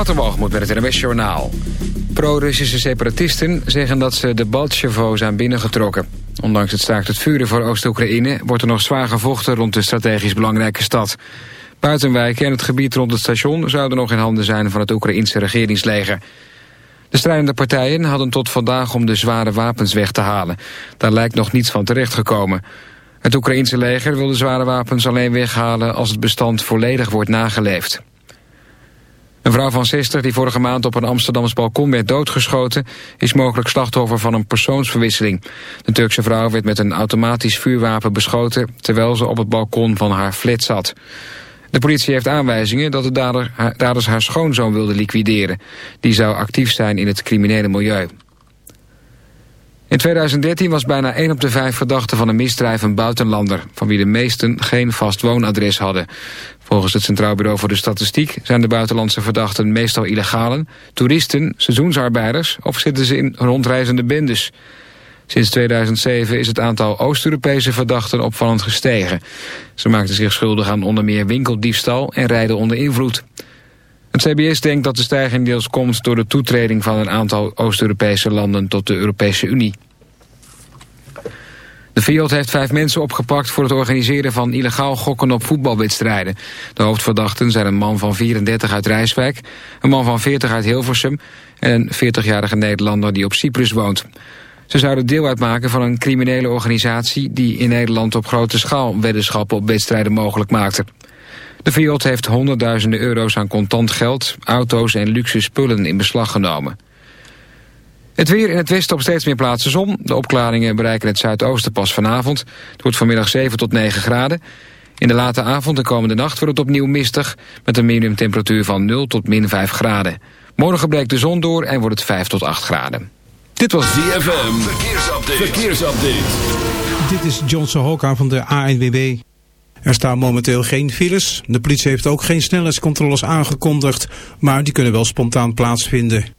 Waterwalgemoed met het NWS Journaal. Pro-Russische separatisten zeggen dat ze de Baltjevo zijn binnengetrokken. Ondanks het staakt het vuren voor Oost-Oekraïne... wordt er nog zwaar gevochten rond de strategisch belangrijke stad. Buitenwijken en het gebied rond het station... zouden nog in handen zijn van het Oekraïnse regeringsleger. De strijdende partijen hadden tot vandaag om de zware wapens weg te halen. Daar lijkt nog niets van terechtgekomen. Het Oekraïense leger wil de zware wapens alleen weghalen... als het bestand volledig wordt nageleefd. Een vrouw van 60 die vorige maand op een Amsterdams balkon werd doodgeschoten... is mogelijk slachtoffer van een persoonsverwisseling. De Turkse vrouw werd met een automatisch vuurwapen beschoten... terwijl ze op het balkon van haar flat zat. De politie heeft aanwijzingen dat de dader, daders haar schoonzoon wilde liquideren. Die zou actief zijn in het criminele milieu. In 2013 was bijna 1 op de 5 verdachten van een misdrijf een buitenlander... van wie de meesten geen vast woonadres hadden. Volgens het Centraal Bureau voor de Statistiek zijn de buitenlandse verdachten meestal illegalen, toeristen, seizoensarbeiders of zitten ze in rondreizende bendes. Sinds 2007 is het aantal Oost-Europese verdachten opvallend gestegen. Ze maakten zich schuldig aan onder meer winkeldiefstal en rijden onder invloed. Het CBS denkt dat de stijging deels komt door de toetreding van een aantal Oost-Europese landen tot de Europese Unie. De Fiat heeft vijf mensen opgepakt voor het organiseren van illegaal gokken op voetbalwedstrijden. De hoofdverdachten zijn een man van 34 uit Rijswijk, een man van 40 uit Hilversum en een 40-jarige Nederlander die op Cyprus woont. Ze zouden deel uitmaken van een criminele organisatie die in Nederland op grote schaal weddenschappen op wedstrijden mogelijk maakte. De Fiat heeft honderdduizenden euro's aan contant geld, auto's en luxe spullen in beslag genomen. Het weer in het westen op steeds meer plaatsen zon. De opklaringen bereiken het zuidoosten pas vanavond. Het wordt vanmiddag 7 tot 9 graden. In de late avond en komende nacht wordt het opnieuw mistig... met een minimumtemperatuur van 0 tot min 5 graden. Morgen breekt de zon door en wordt het 5 tot 8 graden. Dit was DFM. Verkeersupdate. Verkeersupdate. Dit is John Sohoka van de ANWB. Er staan momenteel geen files. De politie heeft ook geen snelheidscontroles aangekondigd... maar die kunnen wel spontaan plaatsvinden.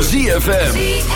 ZFM.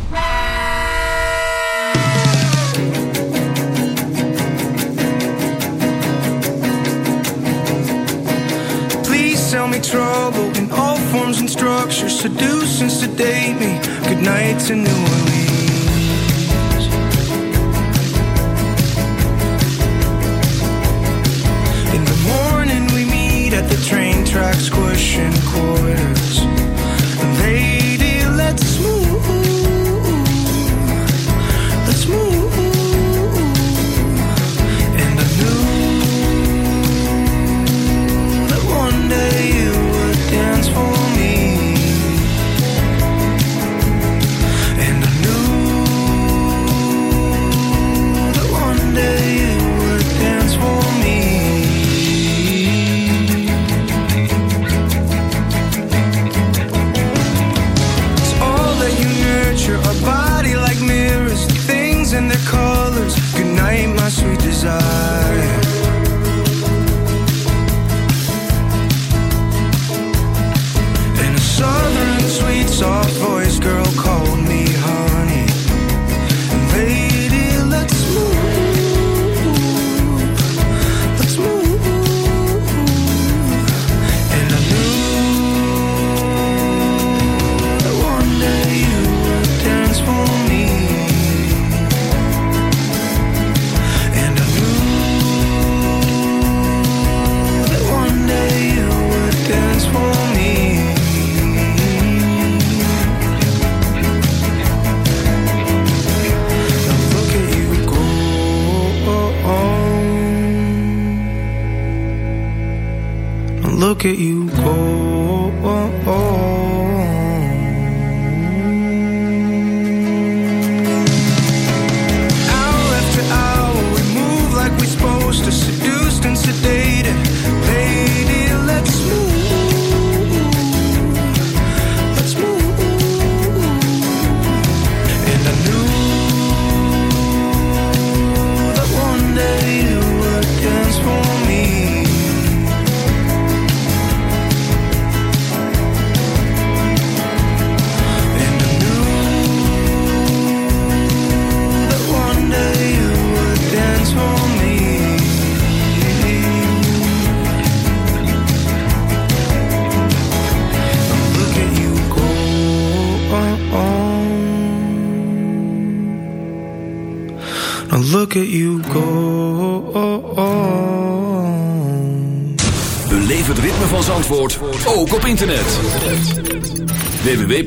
tell me trouble in all forms and structures. Seduce and sedate me. Good night to New Orleans. In the morning, we meet at the train tracks, squishing quarters.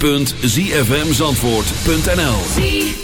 www.zfmzandvoort.nl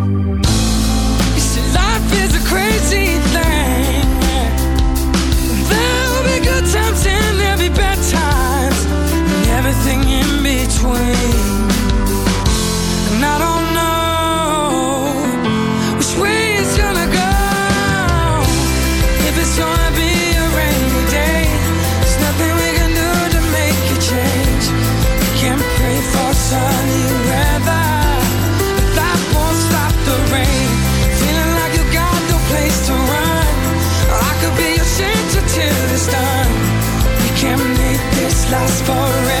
Last forever.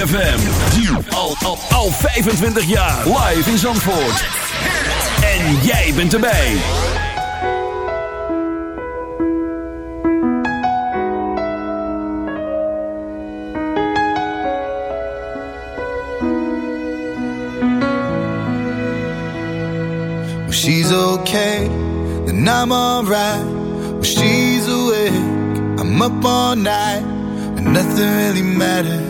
ZFM. Al, al, al 25 jaar. Live in Zandvoort. En jij bent erbij. When she's okay, then I'm alright. When she's awake, I'm up all night. And nothing really matters.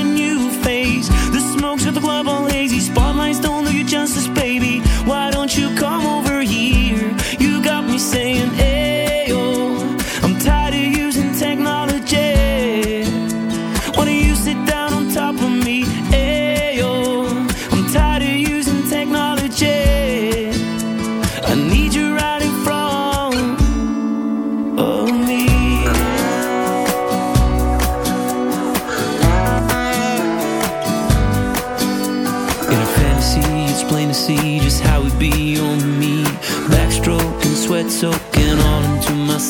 justice, baby.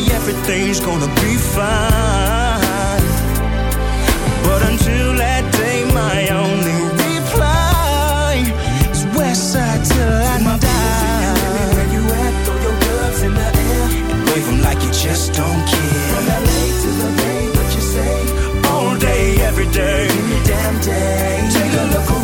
Day everything's gonna be fine. But until that day, my only reply is Westside till I die. Where you at? Throw your gloves in the air and wave 'em like you just don't care. From LA to the Bay, what you say? All day, every day, any damn day. Take a look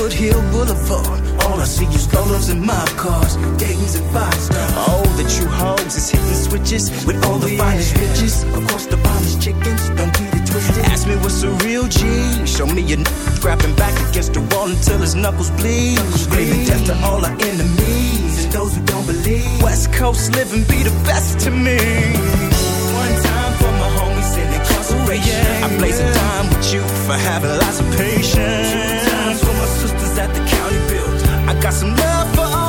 Foothill Boulevard. All I see is rollers and mob cars, Dayton's and five stars. Oh, the true hoes is hitting switches with all the oh, finest bitches. Of course, the finest chickens, don't get it twisted. Ask me what's a real G. Show me your n- grabbing back against the wall until his knuckles bleed. Screaming death to all our enemies and those who don't believe. West Coast living be the best to me. One time for my homies in incarceration. Oh, I blaze a dime with you for having lots of patience. I got some love for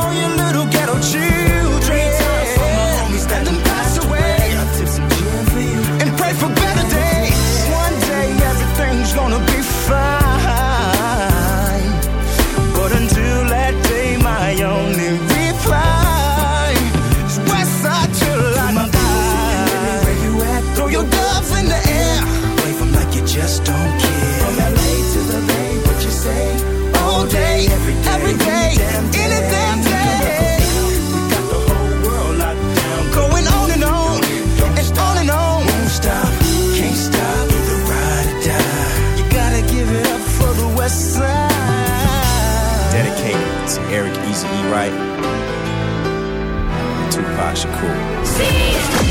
And Tupac Shakur. Thank